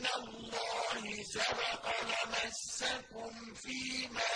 مِّنَ اللَّهِ سَبَقَ لَمَسَّكُمْ فِيمَا